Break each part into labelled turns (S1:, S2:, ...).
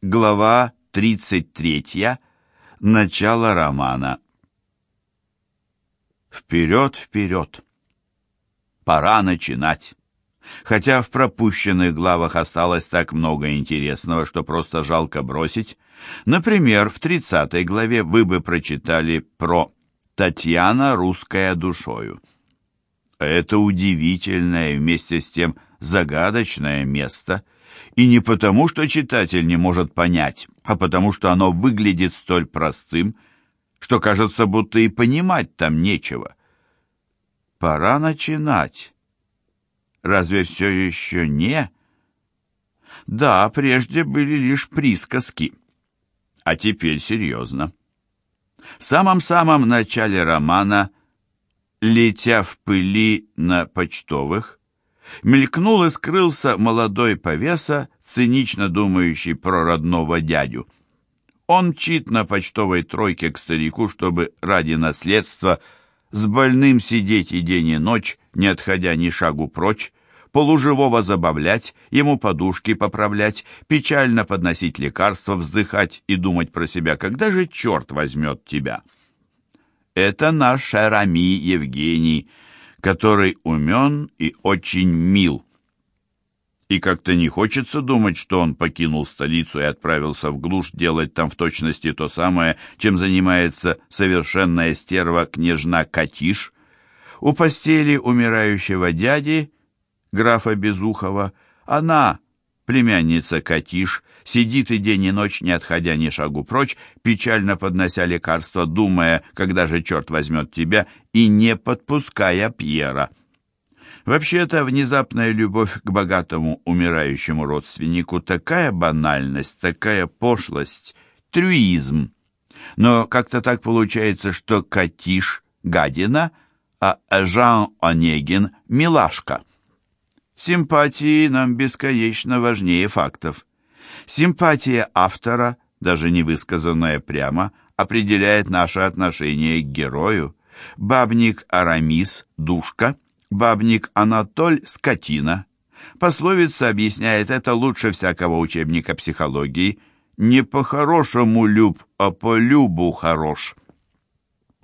S1: Глава 33. Начало романа. Вперед, вперед. Пора начинать. Хотя в пропущенных главах осталось так много интересного, что просто жалко бросить. Например, в 30 главе вы бы прочитали про «Татьяна русская душою». Это удивительное и вместе с тем загадочное место – и не потому, что читатель не может понять, а потому, что оно выглядит столь простым, что кажется, будто и понимать там нечего. Пора начинать. Разве все еще не? Да, прежде были лишь присказки, а теперь серьезно. В самом-самом начале романа, летя в пыли на почтовых, Мелькнул и скрылся молодой повеса, цинично думающий про родного дядю. Он мчит на почтовой тройке к старику, чтобы ради наследства с больным сидеть и день и ночь, не отходя ни шагу прочь, полуживого забавлять, ему подушки поправлять, печально подносить лекарства, вздыхать и думать про себя, когда же черт возьмет тебя. Это наш Шарами Евгений, который умен и очень мил. И как-то не хочется думать, что он покинул столицу и отправился в глушь делать там в точности то самое, чем занимается совершенная стерва княжна Катиш. У постели умирающего дяди, графа Безухова, она, племянница Катиш, сидит и день и ночь, не отходя ни шагу прочь, печально поднося лекарства, думая, когда же черт возьмет тебя, и не подпуская Пьера. Вообще-то внезапная любовь к богатому умирающему родственнику такая банальность, такая пошлость, трюизм. Но как-то так получается, что Катиш — гадина, а Жан Онегин — милашка. Симпатии нам бесконечно важнее фактов. Симпатия автора, даже не высказанная прямо, определяет наше отношение к герою. Бабник Арамис – душка, бабник Анатоль – скотина. Пословица объясняет это лучше всякого учебника психологии. Не по-хорошему люб, а по любу хорош.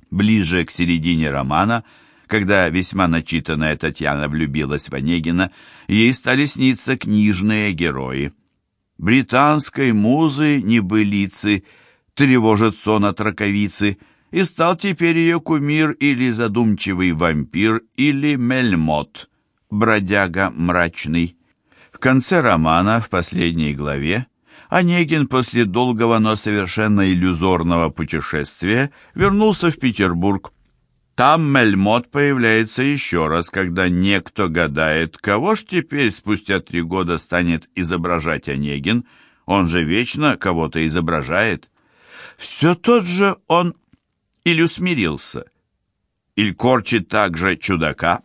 S1: Ближе к середине романа, когда весьма начитанная Татьяна влюбилась в Онегина, ей стали сниться книжные герои – британской музы небылицы, тревожит сон от раковицы, и стал теперь ее кумир или задумчивый вампир, или мельмот, бродяга мрачный. В конце романа, в последней главе, Онегин после долгого, но совершенно иллюзорного путешествия вернулся в Петербург, там Мельмот появляется еще раз, когда некто гадает, кого ж теперь спустя три года станет изображать Онегин, он же вечно кого-то изображает. Все тот же он или усмирился, или корчит также чудака.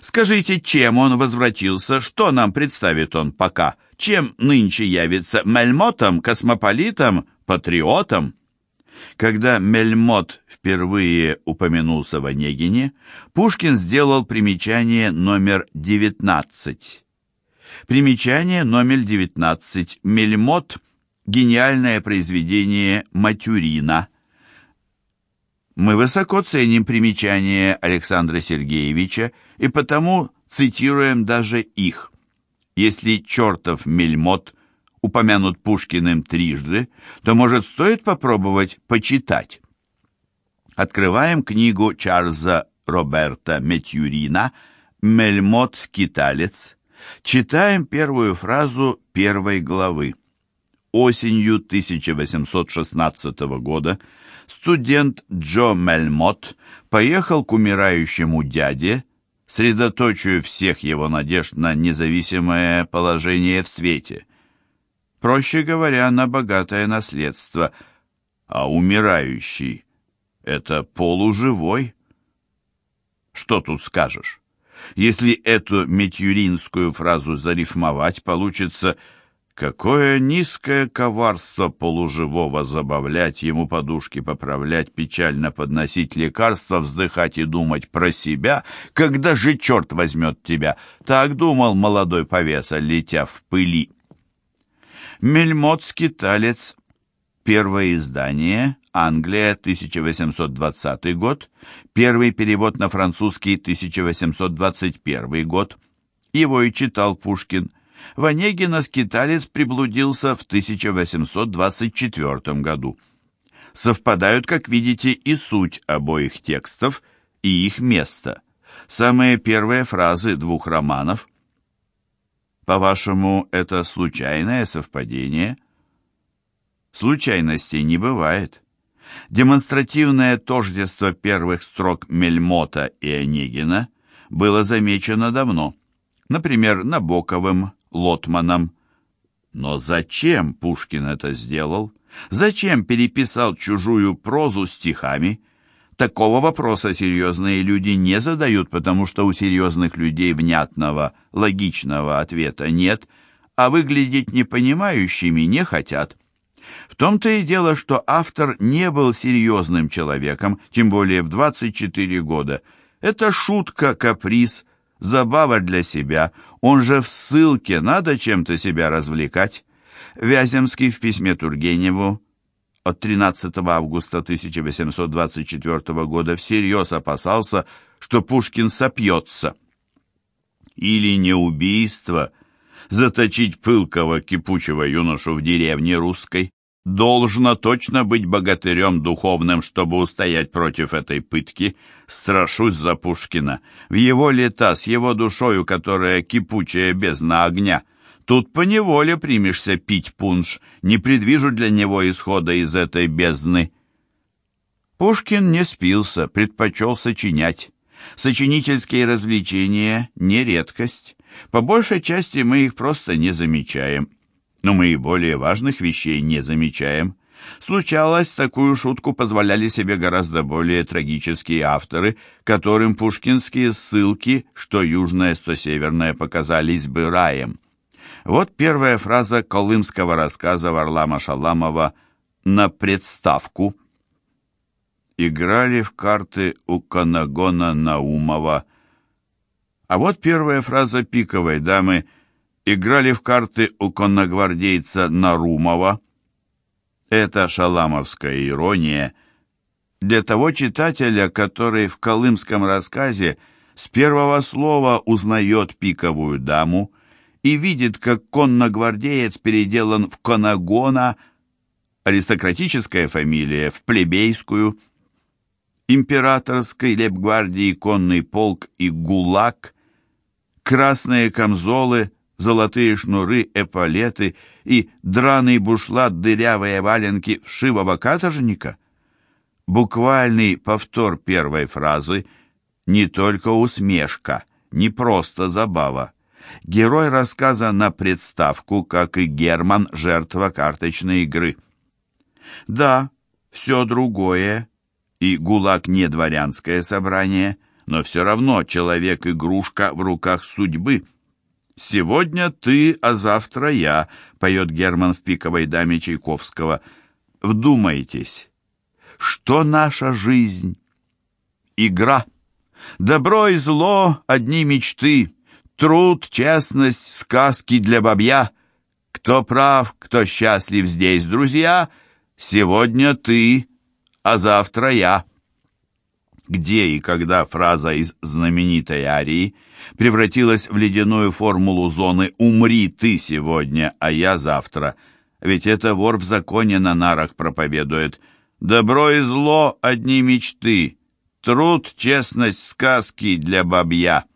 S1: Скажите, чем он возвратился, что нам представит он пока, чем нынче явится мельмотом, космополитом, патриотом? Когда Мельмот впервые упомянулся в Онегине, Пушкин сделал примечание номер 19. Примечание номер 19. Мельмот – гениальное произведение Матюрина. Мы высоко ценим примечания Александра Сергеевича и потому цитируем даже их. Если чертов Мельмот – упомянут Пушкиным трижды, то, может, стоит попробовать почитать. Открываем книгу Чарльза Роберта Метьюрина «Мельмот-скиталец». Читаем первую фразу первой главы. Осенью 1816 года студент Джо Мельмот поехал к умирающему дяде, средоточию всех его надежд на независимое положение в свете – Проще говоря, на богатое наследство, а умирающий — это полуживой. Что тут скажешь? Если эту метюринскую фразу зарифмовать, получится «Какое низкое коварство полуживого забавлять, ему подушки поправлять, печально подносить лекарства, вздыхать и думать про себя, когда же черт возьмет тебя?» Так думал молодой повеса, летя в пыли. Мельмот-скиталец. Первое издание. Англия, 1820 год. Первый перевод на французский, 1821 год. Его и читал Пушкин. В Онегина скиталец приблудился в 1824 году. Совпадают, как видите, и суть обоих текстов, и их место. Самые первые фразы двух романов. По-вашему, это случайное совпадение? Случайностей не бывает. Демонстративное тождество первых строк Мельмота и Онегина было замечено давно. Например, Набоковым, Лотманом. Но зачем Пушкин это сделал? Зачем переписал чужую прозу стихами? Такого вопроса серьезные люди не задают, потому что у серьезных людей внятного, логичного ответа нет, а выглядеть непонимающими не хотят. В том-то и дело, что автор не был серьезным человеком, тем более в 24 года. Это шутка, каприз, забава для себя. Он же в ссылке, надо чем-то себя развлекать. Вяземский в письме Тургеневу от 13 августа 1824 года всерьез опасался, что Пушкин сопьется. Или не убийство, заточить пылкого кипучего юношу в деревне русской. Должно точно быть богатырем духовным, чтобы устоять против этой пытки. Страшусь за Пушкина. В его лета, с его душою, которая кипучая бездна огня. Тут поневоле примешься пить пунш. Не предвижу для него исхода из этой бездны. Пушкин не спился, предпочел сочинять. Сочинительские развлечения — не редкость. По большей части мы их просто не замечаем но мы и более важных вещей не замечаем. Случалось, такую шутку позволяли себе гораздо более трагические авторы, которым пушкинские ссылки, что южное, что северное, показались бы раем. Вот первая фраза колымского рассказа Варлама Шаламова «На представку». Играли в карты у Канагона Наумова. А вот первая фраза пиковой дамы – играли в карты у конногвардейца Нарумова. Это шаламовская ирония для того читателя, который в колымском рассказе с первого слова узнает пиковую даму и видит, как конногвардеец переделан в конагона, аристократическая фамилия в плебейскую, императорской лепгвардии конный полк и гулаг, красные камзолы – золотые шнуры, эполеты и драный бушлат дырявые валенки вшивого каторжника? Буквальный повтор первой фразы не только усмешка, не просто забава. Герой рассказа на представку, как и Герман, жертва карточной игры. Да, все другое, и ГУЛАГ не дворянское собрание, но все равно человек-игрушка в руках судьбы – «Сегодня ты, а завтра я», — поет Герман в «Пиковой даме» Чайковского. Вдумайтесь, что наша жизнь? Игра. Добро и зло — одни мечты. Труд, честность, сказки для бабья. Кто прав, кто счастлив здесь, друзья? Сегодня ты, а завтра я. Где и когда фраза из знаменитой арии — превратилась в ледяную формулу зоны «Умри ты сегодня, а я завтра». Ведь это вор в законе на нарах проповедует. «Добро и зло — одни мечты, труд, честность, сказки для бабья».